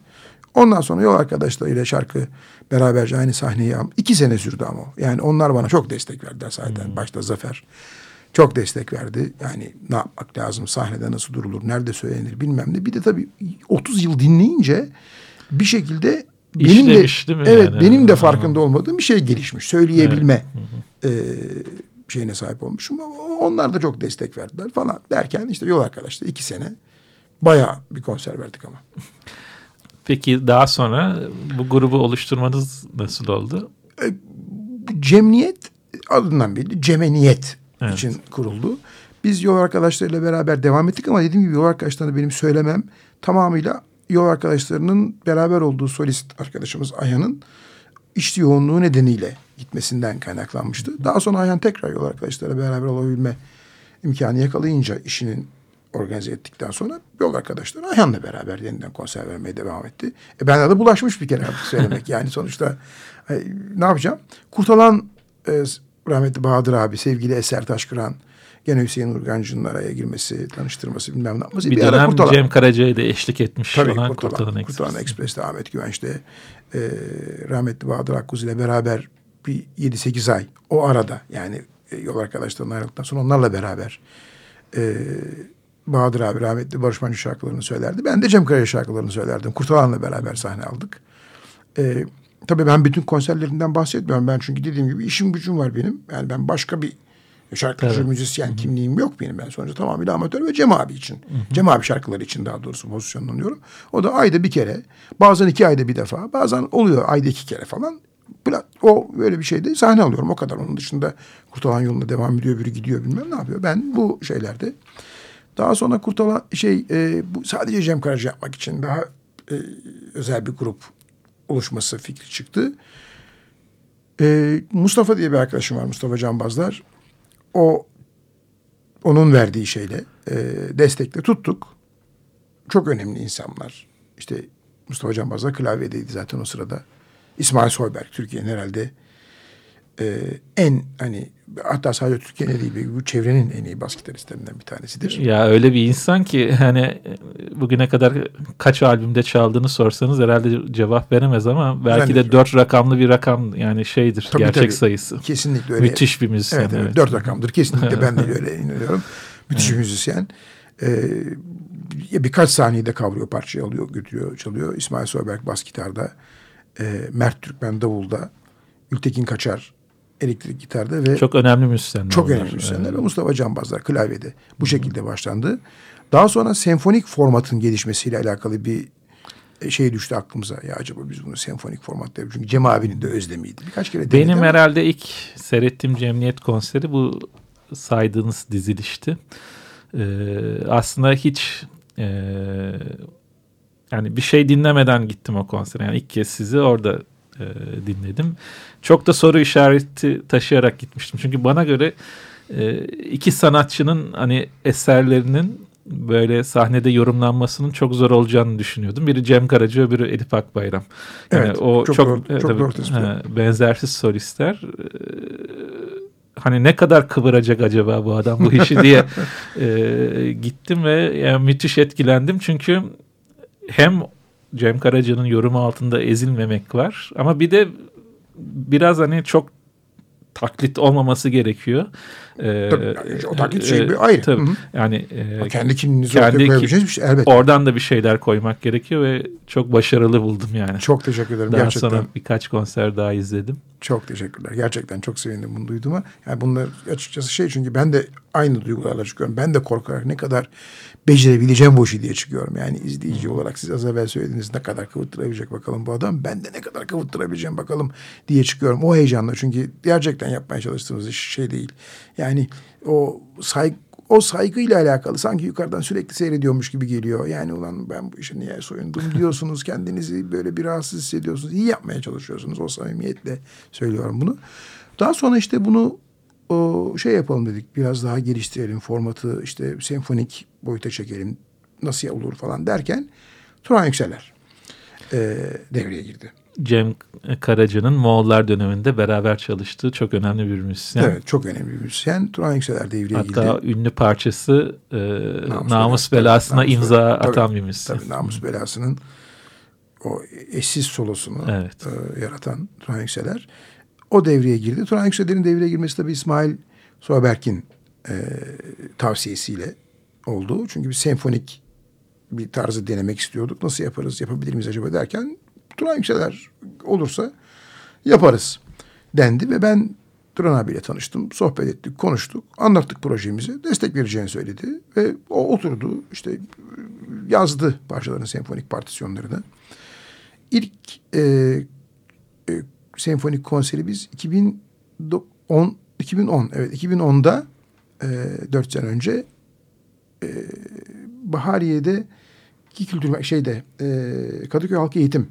Ondan sonra yol arkadaşlarıyla şarkı beraberce aynı sahneyi iki sene sürdü ama. Yani onlar bana çok destek verdiler zaten. Başta Zafer çok destek verdi. Yani ne yapmak lazım, sahnede nasıl durulur, nerede söylenir bilmem ne. Bir de tabii 30 yıl dinleyince bir şekilde benim de İşlemiş mi evet yani? benim de farkında olmadığım bir şey gelişmiş. Söyleyebilme e, şeyine sahip olmuşum. Onlar da çok destek verdiler falan derken işte yol arkadaşlar iki sene bayağı bir konser verdik ama. Peki daha sonra bu grubu oluşturmanız nasıl oldu? Bu Cemniyet adından belli. Cemeniyet Evet. için kuruldu. Biz yol arkadaşlarıyla beraber devam ettik ama dediğim gibi yol arkadaşlarına benim söylemem tamamıyla yol arkadaşlarının beraber olduğu solist arkadaşımız Ayhan'ın iş yoğunluğu nedeniyle gitmesinden kaynaklanmıştı. Daha sonra Ayhan tekrar yol arkadaşlarıyla beraber olabilme imkanı yakalayınca işinin organize ettikten sonra yol arkadaşları Ayhan'la beraber yeniden konser vermeye devam etti. E ben de bulaşmış bir kere artık söylemek. yani sonuçta e, ne yapacağım? Kurtalan e, rahmetli Bahadır abi, sevgili Eser Taşkıran, gene Hüseyin Urgancı'nın araya girmesi, tanıştırması bilmem ne yapması. Bir, ara dönem Kurtalan. Cem Karaca'ya da eşlik etmiş Tabii olan Kurtalan, Kurtalan, Kurtalan, Express. Express'te Ahmet Güvenç'te e, rahmetli Bahadır Akkuz ile beraber bir 7-8 ay o arada yani e, yol arkadaşlarından ayrıldıktan sonra onlarla beraber e, Bahadır abi rahmetli Barış Manço şarkılarını söylerdi. Ben de Cem Karaca şarkılarını söylerdim. Kurtalan'la beraber sahne aldık. E, tabii ben bütün konserlerinden bahsetmiyorum. Ben çünkü dediğim gibi işim gücüm var benim. Yani ben başka bir şarkıcı, Tabii. müzisyen kimliğim yok benim. Ben sonuçta tamamıyla amatör ve Cem abi için. Cem abi şarkıları için daha doğrusu pozisyonlanıyorum. O da ayda bir kere, bazen iki ayda bir defa, bazen oluyor ayda iki kere falan. O böyle bir şeyde sahne alıyorum o kadar. Onun dışında Kurtalan yolunda devam ediyor, biri gidiyor bilmem ne yapıyor. Ben bu şeylerde daha sonra Kurtalan şey e, bu sadece Cem Karaca yapmak için daha e, özel bir grup oluşması fikri çıktı. E, Mustafa diye bir arkadaşım var Mustafa Canbazlar. O onun verdiği şeyle e, destekle tuttuk. Çok önemli insanlar. İşte Mustafa Canbazlar klavyedeydi zaten o sırada. İsmail Soyberg Türkiye'nin herhalde e, en hani hatta sadece Türkiye'nin değil bu çevrenin en iyi bas gitaristlerinden bir tanesidir. Ya öyle bir insan ki hani bugüne kadar kaç albümde çaldığını sorsanız herhalde cevap veremez ama belki de dört rakamlı bir rakam yani şeydir Tabii, gerçek tabii. sayısı. Kesinlikle öyle. Müthiş bir müzisyen. Evet, evet, dört rakamdır. Kesinlikle ben de öyle inanıyorum. Müthiş bir müzisyen. Ee, birkaç saniyede kavruyor parçayı alıyor, götürüyor, çalıyor. İsmail Soyberk bas gitarda. Ee, Mert Türkmen davulda. Gültekin Kaçar elektrik gitarda ve Çok önemli müzisyenler. çok önemli müzisyenler. Ve Mustafa Canbazlar klavyede. Bu şekilde başlandı. Daha sonra senfonik formatın gelişmesiyle alakalı bir şey düştü aklımıza. Ya acaba biz bunu senfonik formatta yapıyoruz. Çünkü Cem abinin de özlemiydi. Birkaç kere denedi Benim ama- herhalde ilk seyrettiğim Cemiyet konseri bu saydığınız dizilişti. Ee, aslında hiç e, yani bir şey dinlemeden gittim o konsere. Yani ilk kez sizi orada e, dinledim. Çok da soru işareti taşıyarak gitmiştim. Çünkü bana göre e, iki sanatçının hani eserlerinin böyle sahnede yorumlanmasının çok zor olacağını düşünüyordum. Biri Cem Karaca, öbürü Elif Akbayram. Yani Evet, o çok çok, doğru- e, çok tabii, doğru tespit. e, benzersiz solistler. Ee, hani ne kadar kıvıracak acaba bu adam bu işi diye e, gittim ve yani müthiş etkilendim. Çünkü hem Cem Karaca'nın yorumu altında ezilmemek var ama bir de biraz hani çok taklit olmaması gerekiyor. Ee, Tabii, yani o taklit şey e, bir ayrı. Tabii. Hı hı. Yani e, kendi kimliğinizi kendi koyabileceğiniz bir şey. Evet. oradan da bir şeyler koymak gerekiyor ve çok başarılı buldum yani. Çok teşekkür ederim. Daha gerçekten sonra birkaç konser daha izledim. çok teşekkürler. Gerçekten çok sevindim bunu duyduğuma. Yani bunlar açıkçası şey çünkü ben de aynı duygularla çıkıyorum. Ben de korkarak ne kadar becerebileceğim bu işi diye çıkıyorum. Yani izleyici olarak siz az evvel söylediğiniz ne kadar kıvırttırabilecek bakalım bu adam. Ben de ne kadar kıvırttırabileceğim bakalım diye çıkıyorum. O heyecanla çünkü gerçekten yapmaya çalıştığımız iş şey değil. Yani o saygı o saygıyla alakalı sanki yukarıdan sürekli seyrediyormuş gibi geliyor. Yani ulan ben bu işe niye soyundum diyorsunuz. Kendinizi böyle bir rahatsız hissediyorsunuz. İyi yapmaya çalışıyorsunuz. O samimiyetle söylüyorum bunu. Daha sonra işte bunu o şey yapalım dedik. Biraz daha geliştirelim formatı işte senfonik boyuta çekelim. Nasıl olur falan derken Turan Yükseler e, devreye girdi. Cem Karaca'nın Moğollar döneminde beraber çalıştığı çok önemli bir müzisyen. Evet çok önemli bir müzisyen. Turan Yükseler devreye Hatta girdi. ünlü parçası e, Namus namus, belası, tabii, belasına namus imza belası. atan Tabii, bir müzisyen. Tabii namus belasının o eşsiz solosunu Evet. e, yaratan Turan Yükseler. O devreye girdi. Turan Yükseler'in devreye girmesi tabii İsmail Soyberk'in e, tavsiyesiyle oldu. Çünkü bir senfonik bir tarzı denemek istiyorduk. Nasıl yaparız, yapabilir miyiz acaba derken Turan Yükseler olursa yaparız dendi ve ben Turan abiyle tanıştım. Sohbet ettik, konuştuk, anlattık projemizi. Destek vereceğini söyledi ve o oturdu işte yazdı parçaların senfonik partisyonlarını. İlk e, e, senfonik konseri biz 2010 2010 evet 2010'da e, 4 sene önce e, Bahariye'de iki kültür şeyde e, Kadıköy Halk Eğitim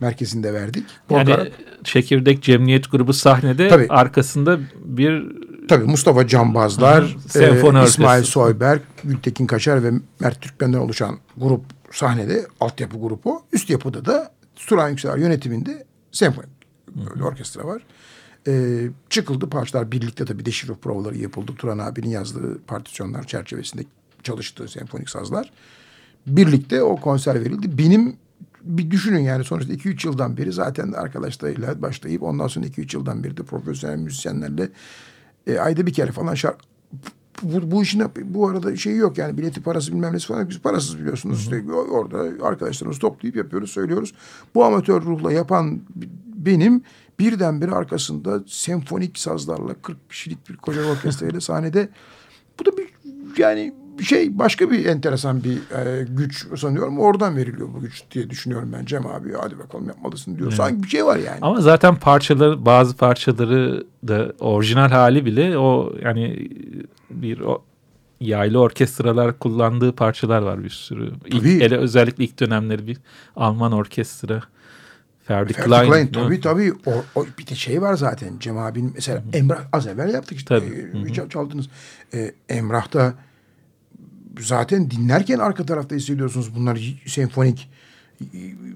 Merkezi'nde verdik. Yani Korkarak- Çekirdek Cemiyet Grubu sahnede Tabii. arkasında bir Tabii Mustafa Cambazlar, Hı e, İsmail. Soyberk, Gültekin Kaçar ve Mert Türkmen'den oluşan grup sahnede, altyapı grubu. Üst yapıda da Turan Yükseler yönetiminde senfoni orkestra var. E, çıkıldı parçalar birlikte tabii deşifre provaları yapıldı. Turan abinin yazdığı partisyonlar çerçevesinde çalıştığı senfonik sazlar. Birlikte o konser verildi. Benim bir düşünün yani sonuçta 2-3 yıldan beri zaten arkadaşlarıyla başlayıp ondan sonra 2-3 yıldan beri de profesyonel müzisyenlerle e, ayda bir kere falan şarkı bu, bu işin bu arada şeyi yok yani bileti parası bilmem nesi falan biz parasız biliyorsunuz. İşte orada arkadaşlarımızı toplayıp yapıyoruz söylüyoruz. Bu amatör ruhla yapan benim birdenbire arkasında senfonik sazlarla 40 kişilik bir koca orkestrayla sahnede bu da bir yani şey başka bir enteresan bir e, güç sanıyorum. Oradan veriliyor bu güç diye düşünüyorum ben. Cem abi hadi bakalım yapmalısın diyor. Sanki bir şey var yani. ama zaten parçaları bazı parçaları da orijinal hali bile o yani bir o yaylı orkestralar kullandığı parçalar var bir sürü. İlk, Tabii. hele özellikle ilk dönemleri bir Alman orkestra Ferdi Ferdi Klein. Klein, tabii tabii. O, o, bir de şey var zaten. Cem abinin mesela Emrah az evvel yaptık işte. Tabii. Çal- çaldınız. Ee, Emrah'ta zaten dinlerken arka tarafta hissediyorsunuz bunlar senfonik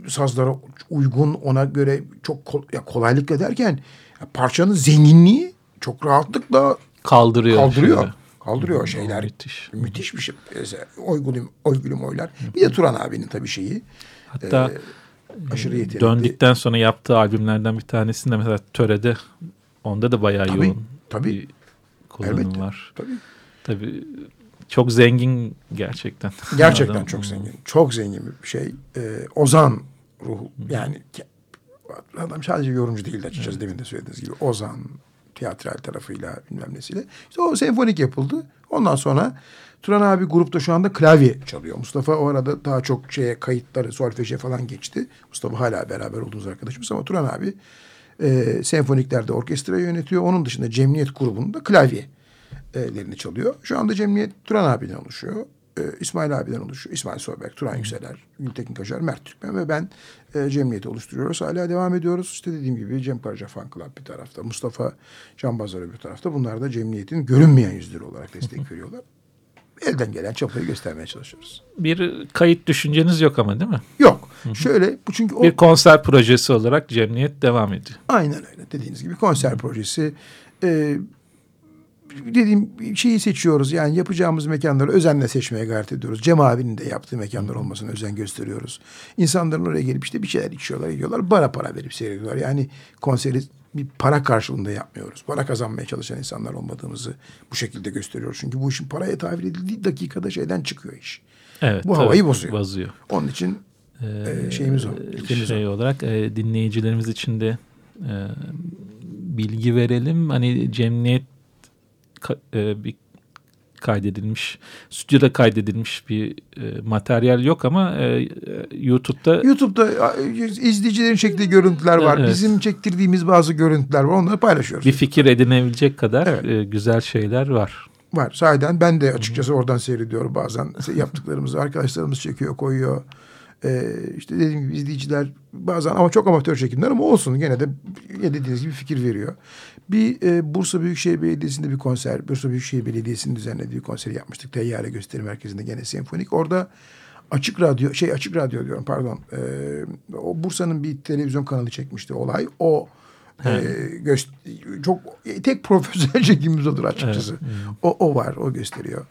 sazlara uygun ona göre çok kol, ya kolaylıkla derken ya parçanın zenginliği çok rahatlıkla Kaldırıyor. kaldırıyor. şöyle. Kaldırıyor o şeyler. Müthiş. Müthiş bir şey. Mesela Oygulum, oygulum oylar. Bir de Turan abinin tabii şeyi. Hatta Aşırı yetenekli. döndükten sonra yaptığı albümlerden bir tanesinde mesela Töre'de onda da bayağı Tabii, yoğun tabii. bir kullanım Elbette. var. Tabii. Tabii çok zengin gerçekten. Gerçekten Adam. çok zengin. Çok zengin bir şey. Ee, Ozan ruhu. Yani adam sadece yorumcu değil açıkçası demin de söylediğiniz gibi. Ozan tiyatral tarafıyla bilmem nesiyle. İşte o senfonik yapıldı. Ondan sonra Turan abi grupta şu anda klavye çalıyor. Mustafa o arada daha çok şeye kayıtları, solfeje falan geçti. Mustafa hala beraber olduğumuz arkadaşımız ama Turan abi e, senfoniklerde orkestrayı yönetiyor. Onun dışında Cemniyet grubunda klavyelerini çalıyor. Şu anda Cemniyet Turan abiden oluşuyor. E, İsmail abiden oluşuyor. İsmail Soyberk, Turan Yükseler, Gültekin Kaşar, Mert Türkmen ve ben e, Cemniyeti oluşturuyoruz. Hala devam ediyoruz. İşte dediğim gibi Cem Karaca Fan Club bir tarafta. Mustafa Can Bazar bir tarafta. Bunlar da Cemniyet'in görünmeyen yüzleri olarak destek veriyorlar. Elden gelen çapayı göstermeye çalışıyoruz. Bir kayıt düşünceniz yok ama değil mi? Yok. Şöyle bu çünkü o Bir konser projesi olarak Cemniyet devam ediyor. Aynen öyle dediğiniz gibi konser projesi. Ee, dediğim şeyi seçiyoruz yani yapacağımız mekanları özenle seçmeye gayret ediyoruz. Cem abinin de yaptığı mekanlar olmasına özen gösteriyoruz. İnsanların oraya gelip işte bir şeyler içiyorlar, yiyorlar. Bara para verip seyrediyorlar. Yani konseri bir para karşılığında yapmıyoruz. Para kazanmaya çalışan insanlar olmadığımızı bu şekilde gösteriyoruz. Çünkü bu işin paraya tahvil edildiği dakikada şeyden çıkıyor iş. Evet. Bu havayı tabii, bozuyor. Bozuyor. Onun için e, şeyimiz o. ilkemiz o. şey olarak e, dinleyicilerimiz için de e, bilgi verelim. Hani Cemniyet ka- e, bir kaydedilmiş, stüdyoda kaydedilmiş bir e, materyal yok ama e, e, YouTube'da YouTube'da izleyicilerin çektiği görüntüler var. Evet. Bizim çektirdiğimiz bazı görüntüler var. Onları paylaşıyoruz. bir fikir edinebilecek kadar Evet. e, güzel şeyler var. Var. Sahiden ben de açıkçası oradan seyrediyorum bazen. Yaptıklarımızı arkadaşlarımız çekiyor, koyuyor. Ee, işte dediğim gibi izleyiciler bazen ama çok amatör çekimler ama olsun gene de ya dediğiniz gibi fikir veriyor. Bir e, Bursa Büyükşehir Belediyesi'nde bir konser, Bursa Büyükşehir Belediyesi'nin düzenlediği bir konseri yapmıştık. Teyyare Gösteri Merkezi'nde gene senfonik. Orada açık radyo, şey açık radyo diyorum pardon. Ee, o Bursa'nın bir televizyon kanalı çekmişti olay. O e, göst- çok tek profesyonel çekimimiz odur açıkçası. O, o var, o gösteriyor.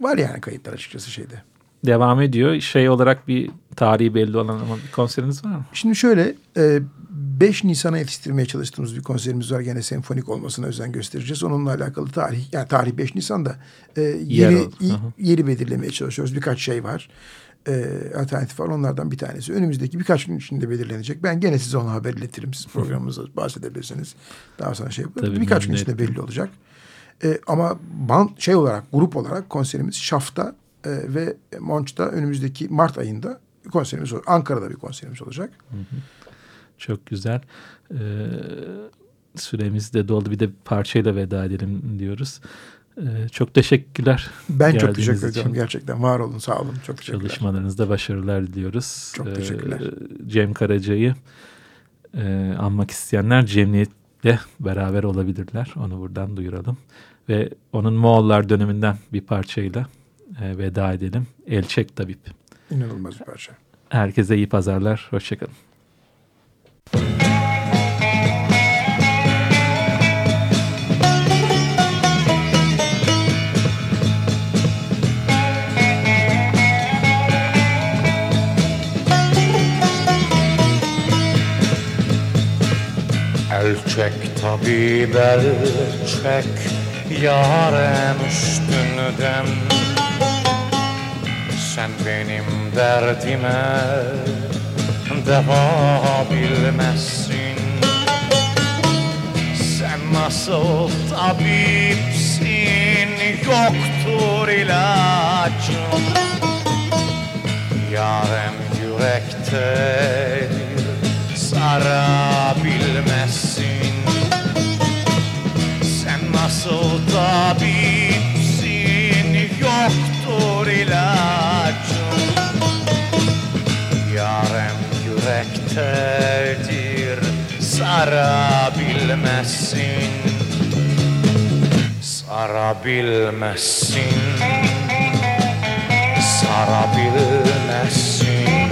Var yani kayıtlar açıkçası şeyde. Devam ediyor. Şey olarak bir tarihi belli olan ama bir konseriniz var mı? Şimdi şöyle e, 5 Nisan'a yetiştirmeye çalıştığımız bir konserimiz var. Gene senfonik olmasına özen göstereceğiz. Onunla alakalı tarih yani tarih 5 Nisan'da e, yeri, yeri belirlemeye çalışıyoruz. Birkaç şey var. E, alternatif var. Onlardan bir tanesi. Önümüzdeki birkaç gün içinde belirlenecek. Ben gene size onu haber iletirim. Siz programımızda bahsedebilirsiniz. Daha sonra şey yaparız. Tabii, Birkaç gün içinde ettim. belli olacak. E, ama band şey olarak grup olarak konserimiz Şaf'ta e, ve Monç'ta önümüzdeki Mart ayında bir konserimiz olacak. Ankara'da bir konserimiz olacak. Çok güzel. Ee, süremiz de doldu. Bir de parçayla veda edelim diyoruz. Ee, çok teşekkürler. Ben çok teşekkür için. ediyorum gerçekten. Var olun, sağ olun. Çok teşekkürler. Çalışmalarınızda başarılar diliyoruz. Çok teşekkürler. Ee, Cem Karaca'yı e, anmak isteyenler Cemniyet'le beraber olabilirler. Onu buradan duyuralım. Ve onun Moğollar döneminden bir parçayla e, veda edelim. Elçek Tabip. İnanılmaz bir parça. Herkese iyi pazarlar. Hoşçakalın. Elçek tabip elçek Yarem üstünden Sen benim derdime Deva bilmezsin. Sen nasıl tabipsin Yoktur ilacın Yarem yürektedir yeterdir sarabilmezsin sarabilmezsin sarabilmezsin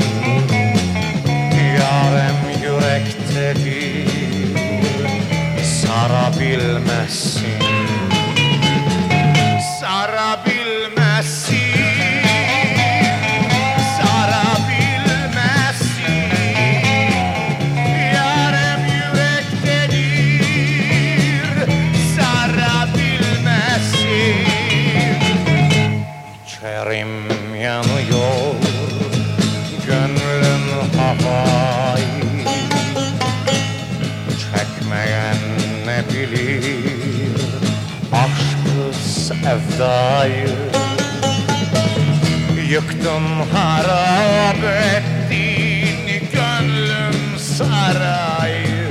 yarem yürektedir sarabilmezsin sarabilmezsin sevdayı Yıktım harap ettin gönlüm sarayı.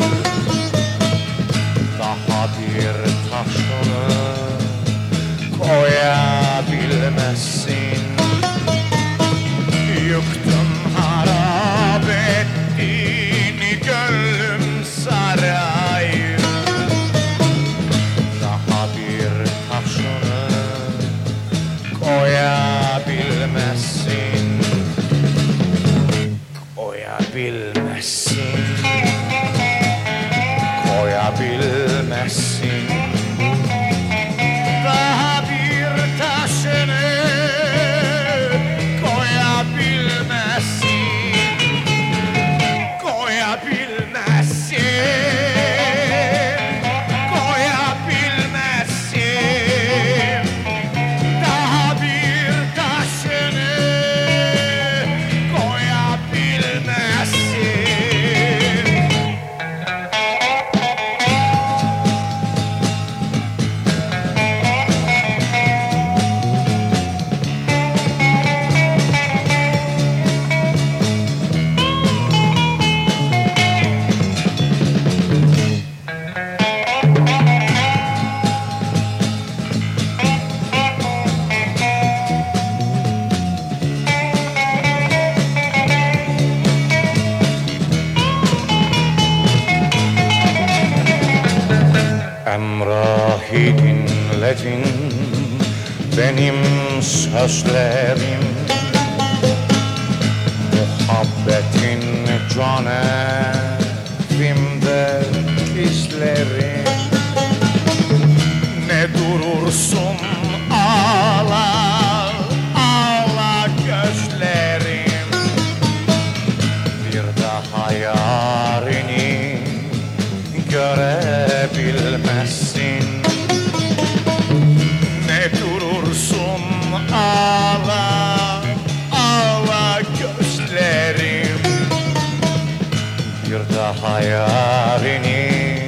Daha bir taşını koyabilmez. bilmezsin Koyabilmezsin. avvenire.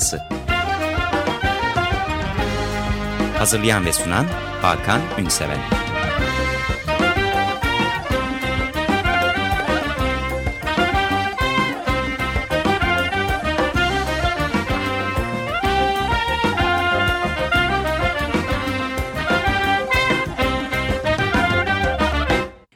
Ajansı. Hazırlayan ve sunan Hakan Ünseven.